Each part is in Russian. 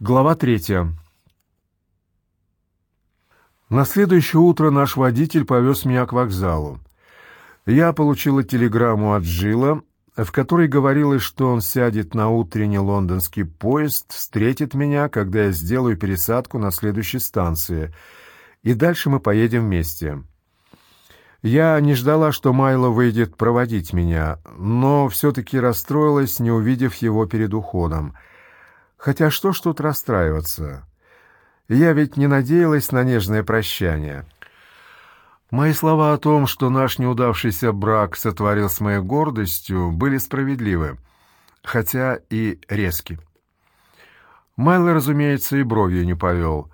Глава третья. На следующее утро наш водитель повез меня к вокзалу. Я получила телеграмму от Джилла, в которой говорилось, что он сядет на утренний лондонский поезд, встретит меня, когда я сделаю пересадку на следующей станции, и дальше мы поедем вместе. Я не ждала, что Майло выйдет проводить меня, но все-таки расстроилась, не увидев его перед уходом — Хотя что ж тут расстраиваться? Я ведь не надеялась на нежное прощание. Мои слова о том, что наш неудавшийся брак сотворил с моей гордостью, были справедливы, хотя и резки. Майло, разумеется, и бровью не повел.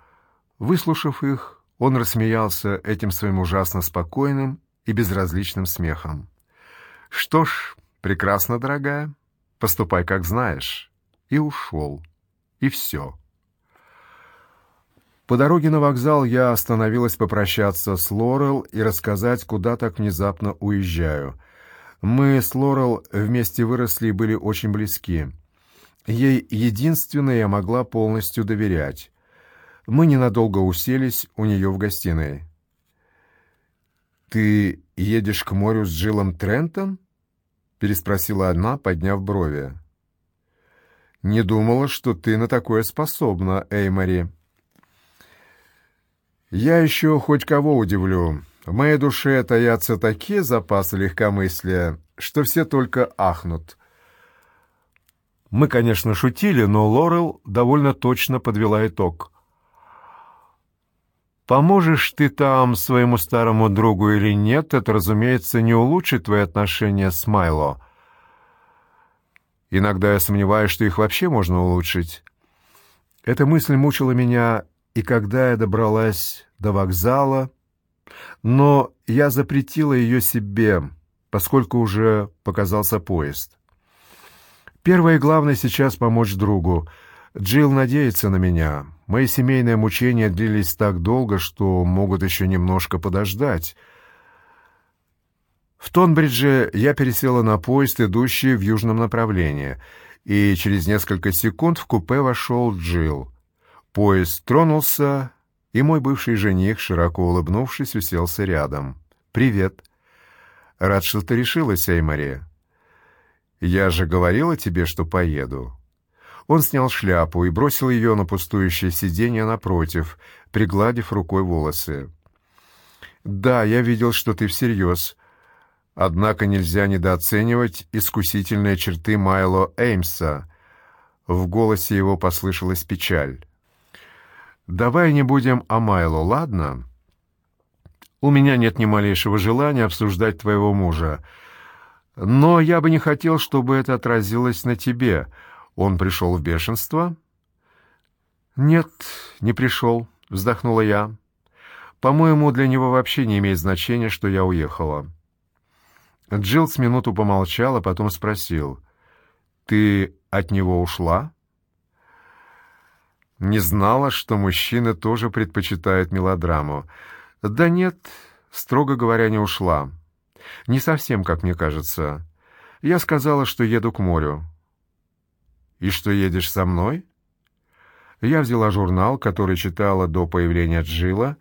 Выслушав их, он рассмеялся этим своим ужасно спокойным и безразличным смехом. «Что ж, прекрасно, дорогая, поступай, как знаешь», и ушел. И все. По дороге на вокзал я остановилась попрощаться с Лорел и рассказать, куда так внезапно уезжаю. Мы с Лорел вместе выросли и были очень близки. Ей единственное я могла полностью доверять. Мы ненадолго уселись у нее в гостиной. «Ты едешь к морю с Джилом Трентом?» — переспросила она, подняв брови. «Не думала, что ты на такое способна, Эймори». «Я еще хоть кого удивлю. В моей душе таятся такие запасы легкомыслия, что все только ахнут». Мы, конечно, шутили, но Лорел довольно точно подвела итог. «Поможешь ты там своему старому другу или нет, это, разумеется, не улучшит твои отношения с Майло». Иногда я сомневаюсь, что их вообще можно улучшить. Эта мысль мучила меня, и когда я добралась до вокзала, но я запретила ее себе, поскольку уже показался поезд. Первое и главное сейчас помочь другу. Джилл надеется на меня. Мои семейные мучения длились так долго, что могут еще немножко подождать — в Тонбридже я пересела на поезд, идущий в южном направлении, и через несколько секунд в купе вошел Джилл. Поезд тронулся, и мой бывший жених, широко улыбнувшись, уселся рядом. «Привет. Рад, что ты решилась, Эймари. Я же говорила тебе, что поеду». Он снял шляпу и бросил ее на пустующее сиденье напротив, пригладив рукой волосы. «Да, я видел, что ты всерьез. Однако нельзя недооценивать искусительные черты Майло Эймса. В голосе его послышалась печаль. «Давай не будем о Майло, ладно? У меня нет ни малейшего желания обсуждать твоего мужа. Но я бы не хотел, чтобы это отразилось на тебе. Он пришел в бешенство?» «Нет, не пришел», — вздохнула я. «По-моему, для него вообще не имеет значения, что я уехала». Джилл с минуту помолчал, а потом спросил. «Ты от него ушла?» «Не знала, что мужчины тоже предпочитают мелодраму». «Да нет, строго говоря, не ушла. Не совсем, как мне кажется. Я сказала, что еду к морю». «И что едешь со мной?» Я взяла журнал, который читала до появления Джилла,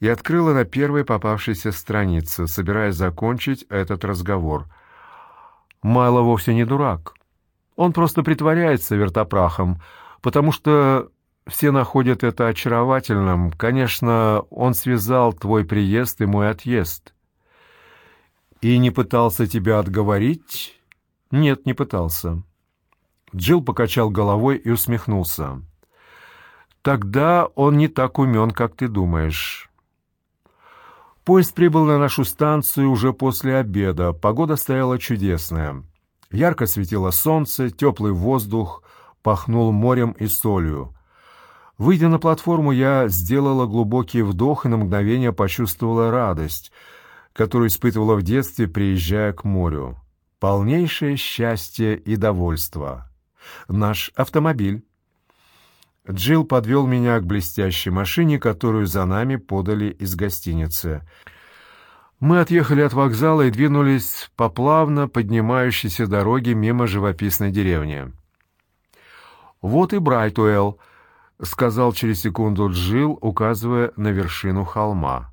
и открыла на первой попавшейся странице, собираясь закончить этот разговор. Майло вовсе не дурак. Он просто притворяется вертопрахом, потому что все находят это очаровательным. Конечно, он связал твой приезд и мой отъезд. И не пытался тебя отговорить? Нет, не пытался. Джилл покачал головой и усмехнулся. Тогда он не так умен, как ты думаешь. Поезд прибыл на нашу станцию уже после обеда. Погода стояла чудесная. Ярко светило солнце, теплый воздух пахнул морем и солью. Выйдя на платформу, я сделала глубокий вдох и на мгновение почувствовала радость, которую испытывала в детстве, приезжая к морю. Полнейшее счастье и довольство. Наш автомобиль. Джилл подвел меня к блестящей машине, которую за нами подали из гостиницы. Мы отъехали от вокзала и двинулись по плавно поднимающейся дороге мимо живописной деревни. «Вот и Брайтуэлл», — сказал через секунду Джил, указывая на вершину холма.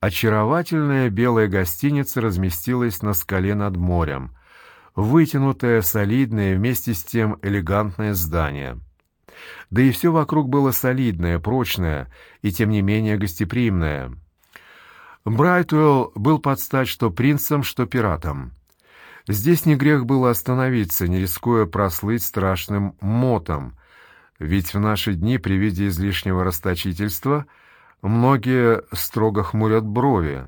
Очаровательная белая гостиница разместилась на скале над морем. Вытянутое, солидное, вместе с тем элегантное здание. Да и все вокруг было солидное, прочное и, тем не менее, гостеприимное. Брайтуэлл был под стать что принцем, что пиратом. Здесь не грех было остановиться, не рискуя прослыть страшным мотом, ведь в наши дни при виде излишнего расточительства многие строго хмурят брови.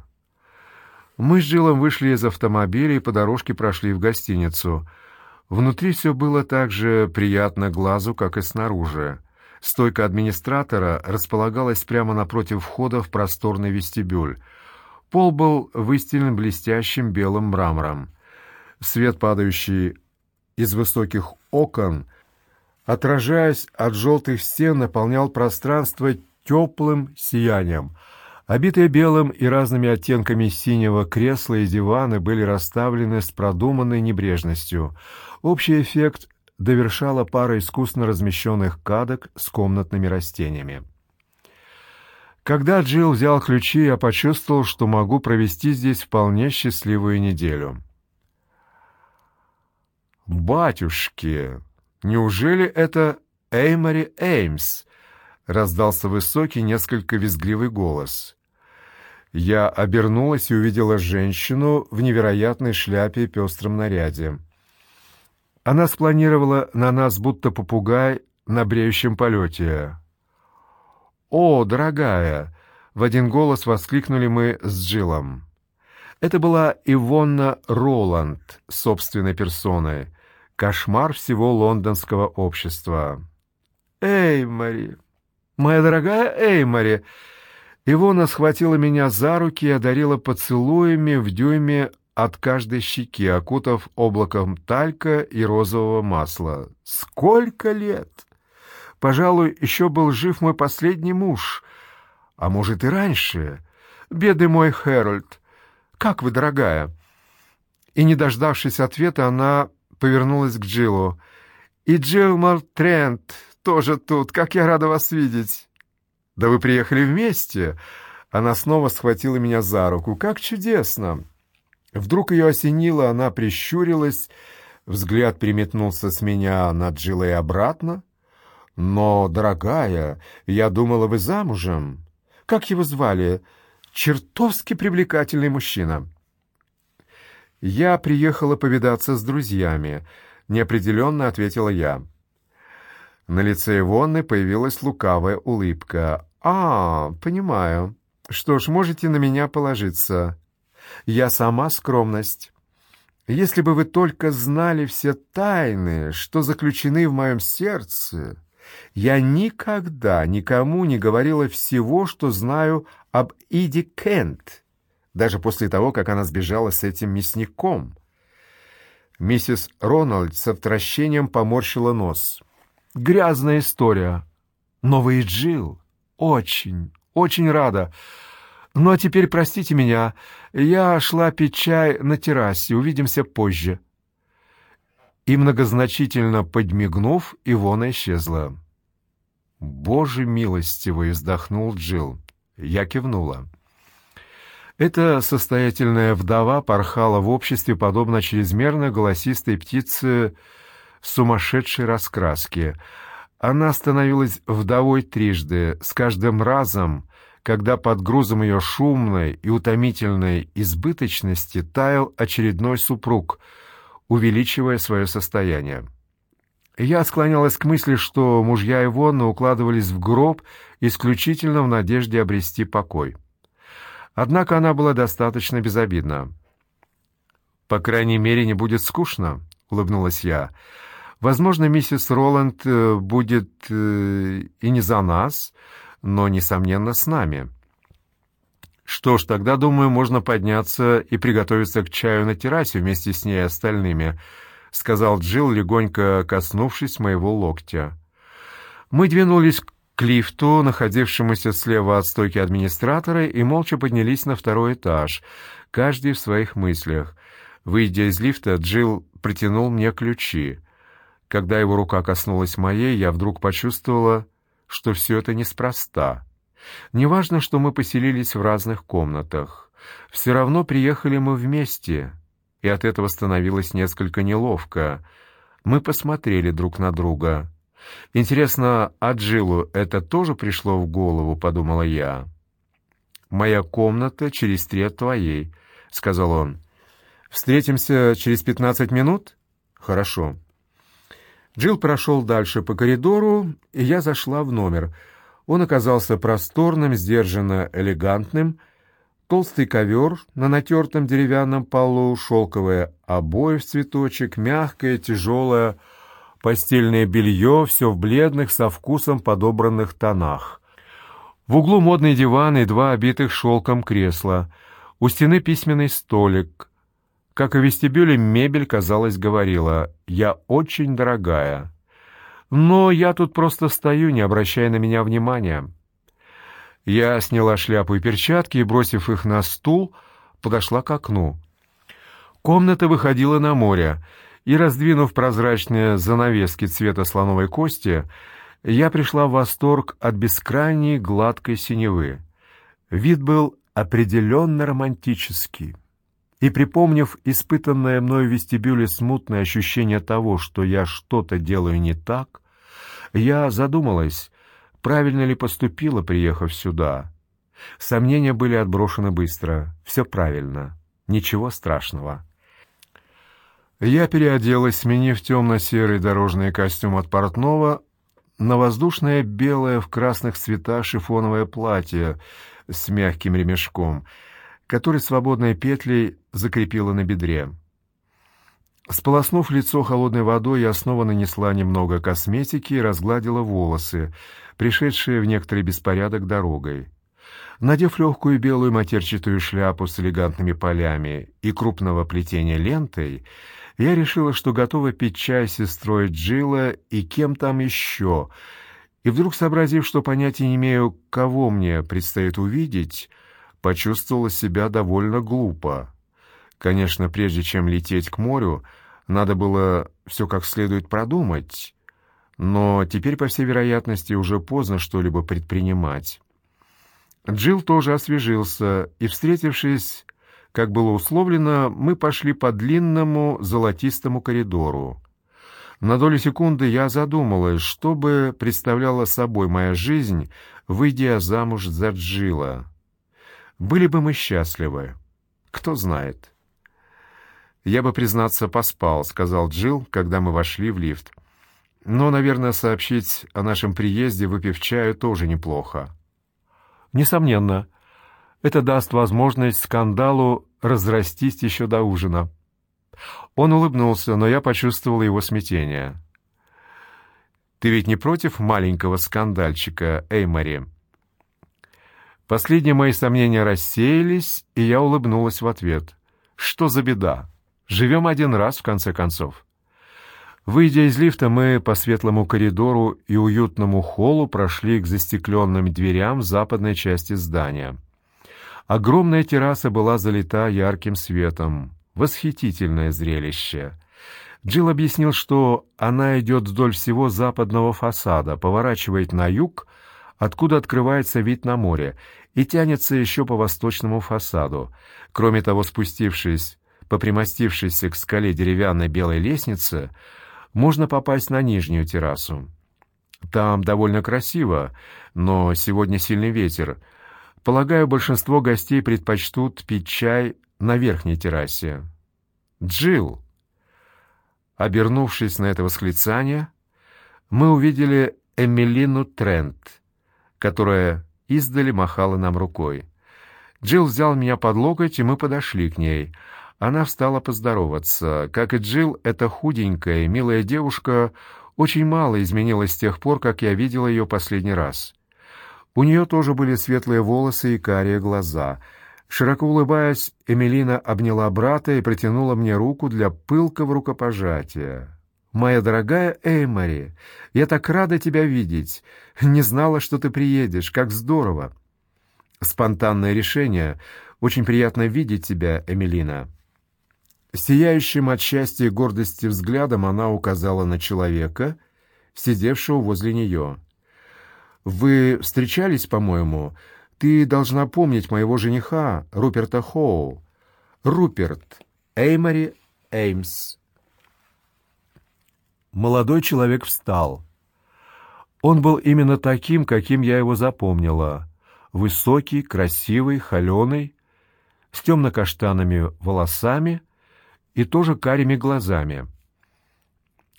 Мы с Джилом вышли из автомобиля и по дорожке прошли в гостиницу. Внутри все было так же приятно глазу, как и снаружи. Стойка администратора располагалась прямо напротив входа в просторный вестибюль. Пол был выстелен блестящим белым мрамором. Свет, падающий из высоких окон, отражаясь от желтых стен, наполнял пространство теплым сиянием. Обитые белым и разными оттенками синего кресла и диваны были расставлены с продуманной небрежностью. Общий эффект довершала пара искусно размещенных кадок с комнатными растениями. Когда Джилл взял ключи, я почувствовал, что могу провести здесь вполне счастливую неделю. «Батюшки, неужели это Эймори Эймс?» — раздался высокий, несколько визгливый голос. Я обернулась и увидела женщину в невероятной шляпе и пестром наряде. Она спланировала на нас, будто попугай на бреющем полете. «О, дорогая!» — в один голос воскликнули мы с Джилом. Это была Ивонна Роланд собственной персоной, кошмар всего лондонского общества. «Эймори! Моя дорогая Эймори!» Ивона схватила меня за руки и одарила поцелуями в дюйме от каждой щеки, окутав облаком талька и розового масла. «Сколько лет!» Пожалуй, еще был жив мой последний муж. А может, и раньше. Бедный мой Хэрольд. Как вы, дорогая?» И, не дождавшись ответа, она повернулась к Джиллу. «И Джилмар Трент тоже тут. Как я рада вас видеть!» «Да вы приехали вместе!» Она снова схватила меня за руку. «Как чудесно!» Вдруг ее осенило, она прищурилась, взгляд переметнулся с меня на Джилла и обратно. «Но, дорогая, я думала, вы замужем. Как его звали? Чертовски привлекательный мужчина». «Я приехала повидаться с друзьями», — неопределенно ответила я. На лице Ивонны появилась лукавая улыбка. «А, понимаю. Что ж, можете на меня положиться. Я сама скромность. Если бы вы только знали все тайны, что заключены в моем сердце, я никогда никому не говорила всего, что знаю об Иди Кент, даже после того, как она сбежала с этим мясником. Миссис Рональд с отвращением поморщила нос. «Грязная история. Но вы Джилл. Очень, очень рада. Ну а теперь простите меня, я шла пить чай на террасе, увидимся позже». И многозначительно подмигнув, Ивона исчезла. «Боже милостивый!» — вздохнул Джил. Я кивнула. Эта состоятельная вдова порхала в обществе, подобно чрезмерно голосистой птице сумасшедшей раскраски. Она становилась вдовой трижды, с каждым разом когда под грузом ее шумной и утомительной избыточности таял очередной супруг, увеличивая свое состояние. Я склонялась к мысли, что мужья Ивонны укладывались в гроб исключительно в надежде обрести покой. Однако она была достаточно безобидна. «По крайней мере, не будет скучно», — улыбнулась я. «Возможно, миссис Роланд э, будет э, и не за нас, но, несомненно, с нами. Что ж, тогда, думаю, можно подняться и приготовиться к чаю на террасе вместе с ней и остальными, сказал Джилл, легонько коснувшись моего локтя. Мы двинулись к лифту, находившемуся слева от стойки администратора, и молча поднялись на второй этаж, каждый в своих мыслях. Выйдя из лифта, Джилл протянул мне ключи. Когда его рука коснулась моей, я вдруг почувствовала что все это неспроста. Неважно, что мы поселились в разных комнатах. Все равно приехали мы вместе, и от этого становилось несколько неловко. Мы посмотрели друг на друга. «Интересно, а это тоже пришло в голову?» — подумала я. «Моя комната через три от твоей», — сказал он. «Встретимся через пятнадцать минут?» «Хорошо». Джилл прошел дальше по коридору, и я зашла в номер. Он оказался просторным, сдержанно элегантным. Толстый ковер на натертом деревянном полу, шелковые обои в цветочек, мягкое, тяжелое постельное белье, все в бледных, со вкусом подобранных тонах. В углу модный диван и два обитых шелком кресла. У стены письменный столик. Как и в вестибюле, мебель, казалось, говорила «Я очень дорогая». Но я тут просто стою, не обращая на меня внимания. Я сняла шляпу и перчатки и, бросив их на стул, подошла к окну. Комната выходила на море, и, раздвинув прозрачные занавески цвета слоновой кости, я пришла в восторг от бескрайней гладкой синевы. Вид был определенно романтический. И, припомнив испытанное мною в вестибюле смутное ощущение того, что я что-то делаю не так, я задумалась, правильно ли поступила, приехав сюда. Сомнения были отброшены быстро. Все правильно. Ничего страшного. Я переоделась, сменив темно-серый дорожный костюм от портного на воздушное белое в красных цветах шифоновое платье с мягким ремешком, который свободной петлей закрепила на бедре. Сполоснув лицо холодной водой, я снова нанесла немного косметики и разгладила волосы, пришедшие в некоторый беспорядок дорогой. Надев легкую белую матерчатую шляпу с элегантными полями и крупного плетения лентой, я решила, что готова пить чай с сестрой Джилла и кем там еще, и вдруг, сообразив, что понятия не имею, кого мне предстоит увидеть, почувствовала себя довольно глупо. Конечно, прежде чем лететь к морю, надо было все как следует продумать, но теперь, по всей вероятности, уже поздно что-либо предпринимать. Джилл тоже освежился, и, встретившись как было условлено, мы пошли по длинному золотистому коридору. На долю секунды я задумалась, что бы представляла собой моя жизнь, выйдя замуж за Джила. Были бы мы счастливы. Кто знает. «Я бы, признаться, поспал», — сказал Джил, когда мы вошли в лифт. «Но, наверное, сообщить о нашем приезде, выпив чаю, тоже неплохо». «Несомненно», это даст возможность скандалу разрастись еще до ужина. Он улыбнулся, но я почувствовал его смятение. «Ты ведь не против маленького скандальчика, Эймори?» Последние мои сомнения рассеялись, и я улыбнулась в ответ. «Что за беда? Живем один раз, в конце концов». Выйдя из лифта, мы по светлому коридору и уютному холлу прошли к застекленным дверям западной части здания. Огромная терраса была залита ярким светом. Восхитительное зрелище. Джилл объяснил, что она идет вдоль всего западного фасада, поворачивает на юг, откуда открывается вид на море, и тянется еще по восточному фасаду. Кроме того, спустившись по примостившейся к скале деревянной белой лестнице, можно попасть на нижнюю террасу. Там довольно красиво, но сегодня сильный ветер — Полагаю, большинство гостей предпочтут пить чай на верхней террасе. Джилл. Обернувшись на это восклицание, мы увидели Эмилину Трент, которая издали махала нам рукой. Джилл взял меня под локоть, и мы подошли к ней. Она встала поздороваться. Как и Джилл, эта худенькая, милая девушка очень мало изменилась с тех пор, как я видел ее последний раз. У нее тоже были светлые волосы и карие глаза. Широко улыбаясь, Эмилина обняла брата и протянула мне руку для пылкого рукопожатия. «Моя дорогая Эймори, я так рада тебя видеть. Не знала, что ты приедешь. Как здорово!» «Спонтанное решение. Очень приятно видеть тебя, Эмилина». Сияющим от счастья и гордости взглядом она указала на человека, сидевшего возле нее. Вы встречались, по-моему? Ты должна помнить моего жениха, Руперта Хоу. Руперт Эймори Эймс. Молодой человек встал. Он был именно таким, каким я его запомнила. Высокий, красивый, холеный, с темно-каштанными волосами и тоже карими глазами.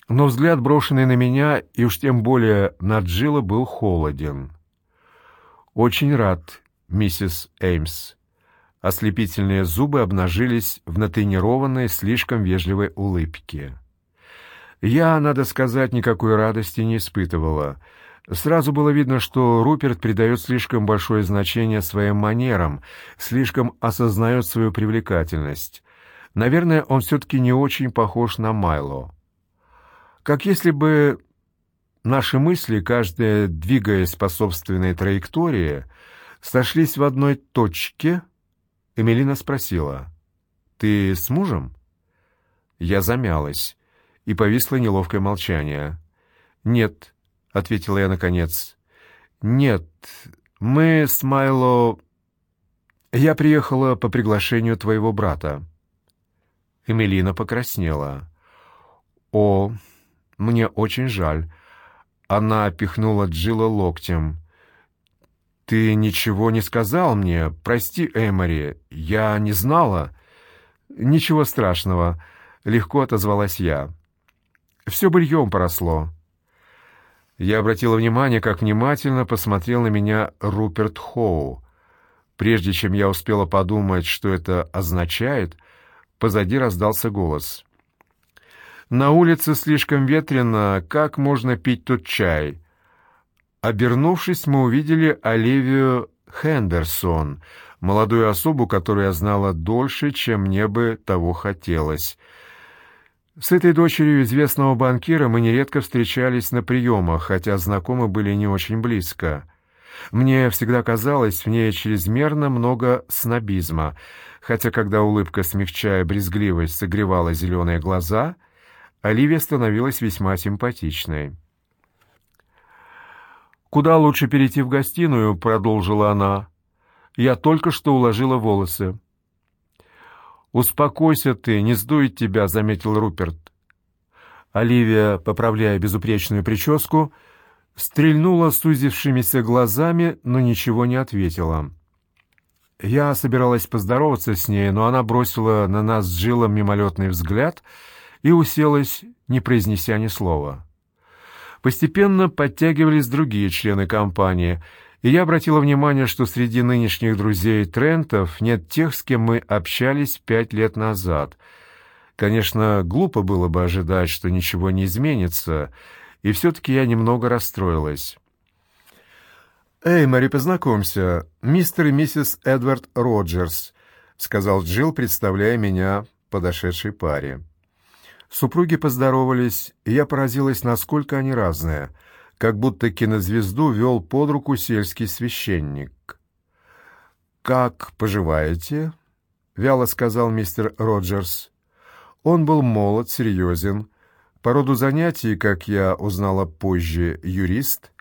Но взгляд, брошенный на меня, и уж тем более на Джилла, был холоден. «Очень рад, миссис Эймс». Ослепительные зубы обнажились в натренированной, слишком вежливой улыбке. Я, надо сказать, никакой радости не испытывала. Сразу было видно, что Руперт придает слишком большое значение своим манерам, слишком осознает свою привлекательность. Наверное, он все-таки не очень похож на Майло. Как если бы наши мысли, каждая двигаясь по собственной траектории, сошлись в одной точке, Эмилина спросила, «Ты с мужем?» Я замялась, и повисло неловкое молчание. «Нет», — ответила я наконец, «нет, мы с Майло...» «Я приехала по приглашению твоего брата». Эмилина покраснела. «О, мне очень жаль». Она пихнула Джилла локтем. «Ты ничего не сказал мне? Прости, Эмори, я не знала». «Ничего страшного», — легко отозвалась я. «Все быльем поросло». Я обратила внимание, как внимательно посмотрел на меня Руперт Хоу. Прежде чем я успела подумать, что это означает, позади раздался голос. На улице слишком ветрено, как можно пить тут чай? Обернувшись, мы увидели Оливию Хендерсон, молодую особу, которую я знала дольше, чем мне бы того хотелось. С этой дочерью известного банкира мы нередко встречались на приемах, хотя знакомы были не очень близко. Мне всегда казалось в ней чрезмерно много снобизма, хотя когда улыбка, смягчая брезгливость, согревала зеленые глаза — Оливия становилась весьма симпатичной. «Куда лучше перейти в гостиную?» — продолжила она. «Я только что уложила волосы». «Успокойся ты, не сдует тебя», — заметил Руперт. Оливия, поправляя безупречную прическу, стрельнула сузившимися глазами, но ничего не ответила. Я собиралась поздороваться с ней, но она бросила на нас с Джилом мимолетный взгляд — и уселась, не произнеся ни слова. Постепенно подтягивались другие члены компании, и я обратила внимание, что среди нынешних друзей Трентов нет тех, с кем мы общались пять лет назад. Конечно, глупо было бы ожидать, что ничего не изменится, и все-таки я немного расстроилась. «Эй, Мэри, познакомься, мистер и миссис Эдвард Роджерс», — сказал Джилл, представляя меня подошедшей паре. Супруги поздоровались, и я поразилась, насколько они разные, как будто кинозвезду вел под руку сельский священник. «Как поживаете?» — вяло сказал мистер Роджерс. Он был молод, серьезен, по роду занятий, как я узнала позже, юрист.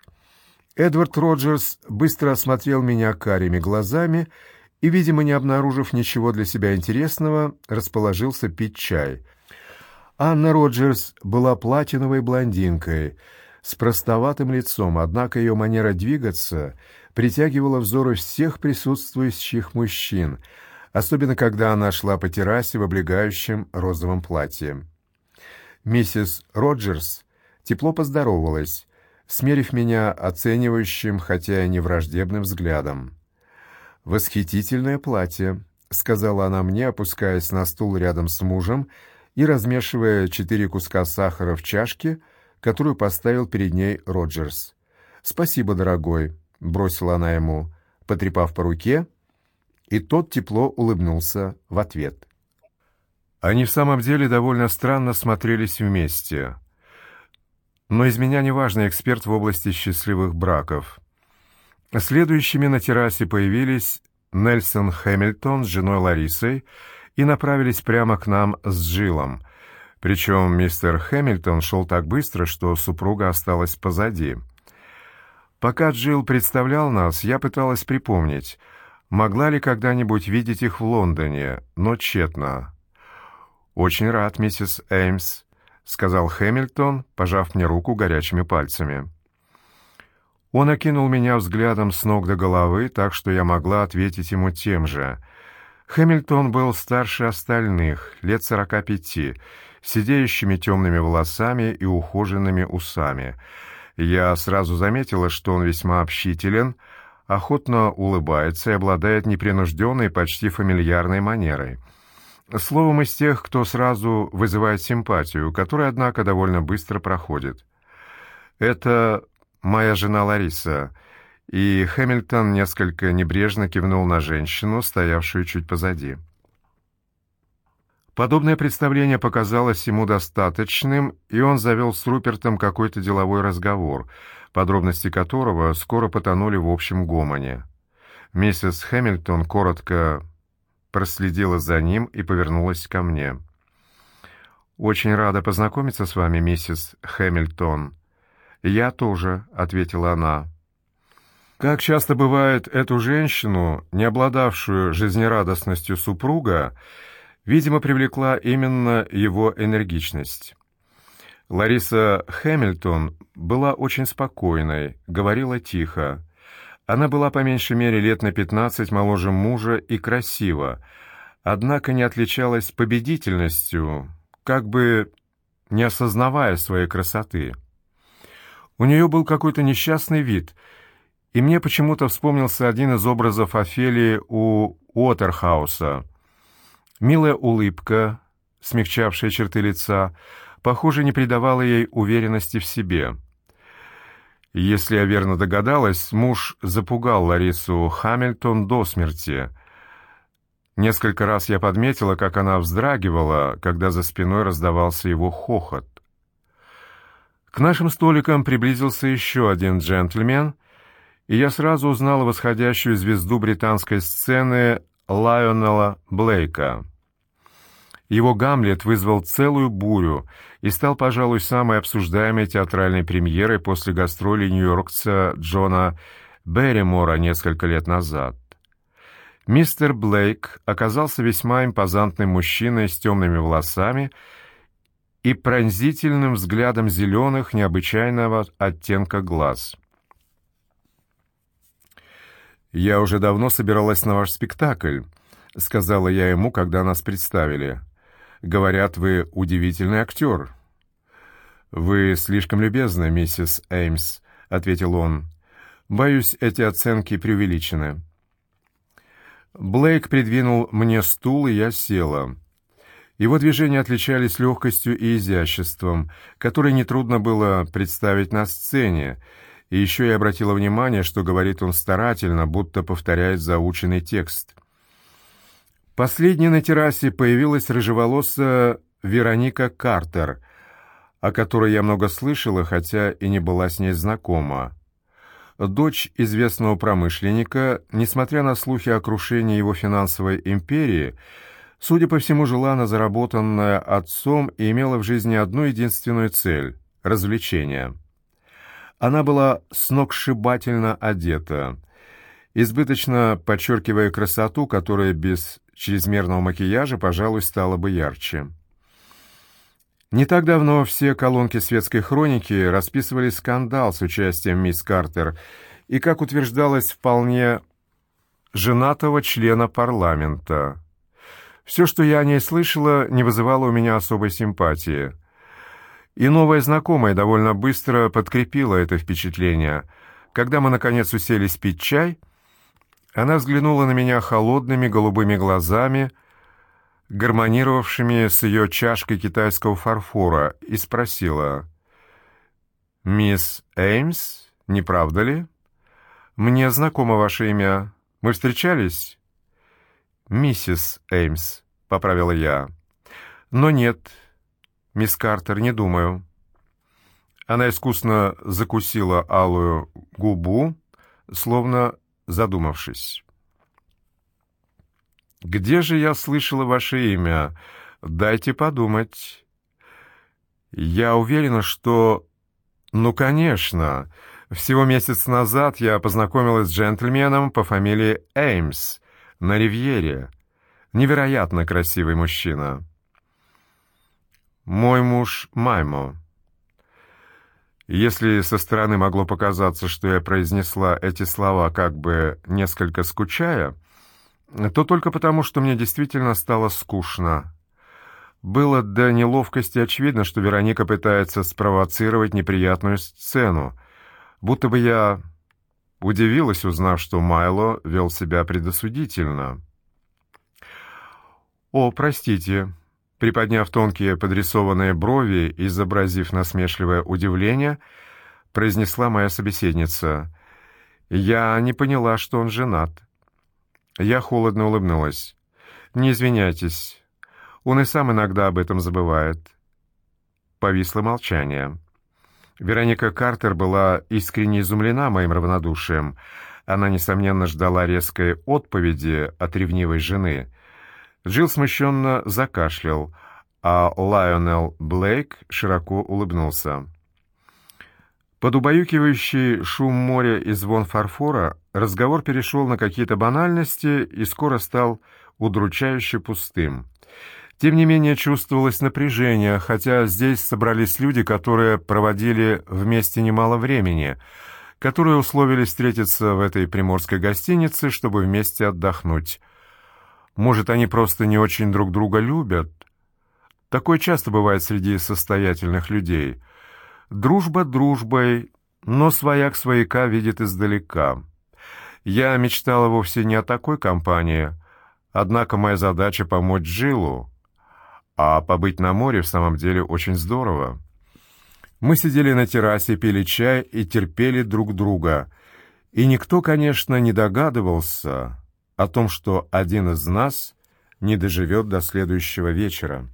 Эдвард Роджерс быстро осмотрел меня карими глазами и, видимо, не обнаружив ничего для себя интересного, расположился пить чай — Анна Роджерс была платиновой блондинкой с простоватым лицом, однако ее манера двигаться притягивала взоры всех присутствующих мужчин, особенно когда она шла по террасе в облегающем розовом платье. Миссис Роджерс тепло поздоровалась, смерив меня оценивающим, хотя и не враждебным взглядом. «Восхитительное платье», — сказала она мне, опускаясь на стул рядом с мужем, — и размешивая четыре куска сахара в чашке, которую поставил перед ней Роджерс. «Спасибо, дорогой», — бросила она ему, потрепав по руке, и тот тепло улыбнулся в ответ. Они в самом деле довольно странно смотрелись вместе. Но из меня неважный эксперт в области счастливых браков. Следующими на террасе появились Нельсон Хэмилтон с женой Ларисой и направились прямо к нам с Джилом. Причем мистер Хэмилтон шел так быстро, что супруга осталась позади. Пока Джилл представлял нас, я пыталась припомнить, могла ли когда-нибудь видеть их в Лондоне, но тщетно. «Очень рад, миссис Эймс», — сказал Хэмилтон, пожав мне руку горячими пальцами. Он окинул меня взглядом с ног до головы, так что я могла ответить ему тем же. Хэмилтон был старше остальных, лет сорока пяти, сидеющими темными волосами и ухоженными усами. Я сразу заметила, что он весьма общителен, охотно улыбается и обладает непринужденной, почти фамильярной манерой. Словом, из тех, кто сразу вызывает симпатию, которая, однако, довольно быстро проходит. Это моя жена Лариса, и Хэмилтон несколько небрежно кивнул на женщину, стоявшую чуть позади. Подобное представление показалось ему достаточным, и он завел с Рупертом какой-то деловой разговор, подробности которого скоро потонули в общем гомоне. Миссис Хэмилтон коротко проследила за ним и повернулась ко мне. «Очень рада познакомиться с вами, миссис Хэмилтон», «Я тоже», — ответила она. Как часто бывает эту женщину, не обладавшую жизнерадостностью супруга, видимо, привлекла именно его энергичность. Лариса Хэмилтон была очень спокойной, говорила тихо. Она была по меньшей мере лет на пятнадцать моложе мужа и красива, однако не отличалась победительностью, как бы не осознавая своей красоты. У нее был какой-то несчастный вид, и мне почему-то вспомнился один из образов Офелии у Уотерхауса. Милая улыбка, смягчавшая черты лица, похоже, не придавала ей уверенности в себе. Если я верно догадалась, муж запугал Ларису Хамильтон до смерти. Несколько раз я подметила, как она вздрагивала, когда за спиной раздавался его хохот. К нашим столикам приблизился еще один джентльмен, и я сразу узнала восходящую звезду британской сцены Лайонела Блейка. Его «Гамлет» вызвал целую бурю и стал, пожалуй, самой обсуждаемой театральной премьерой после гастролей нью-йоркца Джона Берримора несколько лет назад. Мистер Блейк оказался весьма импозантным мужчиной с темными волосами и пронзительным взглядом зеленых необычайного оттенка глаз. «Я уже давно собиралась на ваш спектакль», — сказала я ему, когда нас представили. «Говорят, вы удивительный актер». «Вы слишком любезны, миссис Эймс», — ответил он. «Боюсь, эти оценки преувеличены». Блейк придвинул мне стул, и я села. Его движения отличались легкостью и изяществом, которые нетрудно было представить на сцене, и еще я обратила внимание, что говорит он старательно, будто повторяет заученный текст. Последней на террасе появилась рыжеволосая Вероника Картер, о которой я много слышала, хотя и не была с ней знакома. Дочь известного промышленника, несмотря на слухи о крушении его финансовой империи, Судя по всему, жила она заработанная отцом и имела в жизни одну единственную цель — развлечение. Она была сногсшибательно одета, избыточно подчеркивая красоту, которая без чрезмерного макияжа, пожалуй, стала бы ярче. Не так давно все колонки светской хроники расписывали скандал с участием мисс Картер и, как утверждалось, вполне женатого члена парламента. Все, что я о ней слышала, не вызывало у меня особой симпатии. И новая знакомая довольно быстро подкрепила это впечатление. Когда мы, наконец, уселись пить чай, она взглянула на меня холодными голубыми глазами, гармонировавшими с ее чашкой китайского фарфора, и спросила, «Мисс Эймс, не правда ли? Мне знакомо ваше имя. Мы встречались?» «Миссис Эймс», — поправила я. «Но нет, мисс Картер, не думаю». Она искусно закусила алую губу, словно задумавшись. «Где же я слышала ваше имя? Дайте подумать». «Я уверена, что...» «Ну, конечно. Всего месяц назад я познакомилась с джентльменом по фамилии Эймс на Ривьере. Невероятно красивый мужчина. Мой муж Маймо. Если со стороны могло показаться, что я произнесла эти слова как бы несколько скучая, то только потому, что мне действительно стало скучно. Было до неловкости очевидно, что Вероника пытается спровоцировать неприятную сцену, будто бы я удивилась, узнав, что Майло вел себя предосудительно. «О, простите», Приподняв тонкие подрисованные брови, изобразив насмешливое удивление, произнесла моя собеседница. «Я не поняла, что он женат». Я холодно улыбнулась. «Не извиняйтесь. Он и сам иногда об этом забывает». Повисло молчание. Вероника Картер была искренне изумлена моим равнодушием. Она, несомненно, ждала резкой отповеди от ревнивой жены — Джилл смущенно закашлял, а Лайонел Блейк широко улыбнулся. Под убаюкивающий шум моря и звон фарфора разговор перешел на какие-то банальности и скоро стал удручающе пустым. Тем не менее чувствовалось напряжение, хотя здесь собрались люди, которые проводили вместе немало времени, которые условились встретиться в этой приморской гостинице, чтобы вместе отдохнуть. Может, они просто не очень друг друга любят? Такое часто бывает среди состоятельных людей. Дружба дружбой, но свояк свояка видит издалека. Я мечтала вовсе не о такой компании, однако моя задача — помочь Джилу, а побыть на море в самом деле очень здорово. Мы сидели на террасе, пили чай и терпели друг друга, и никто, конечно, не догадывался о том, что один из нас не доживет до следующего вечера.